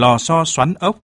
lò xo xoắn ốc,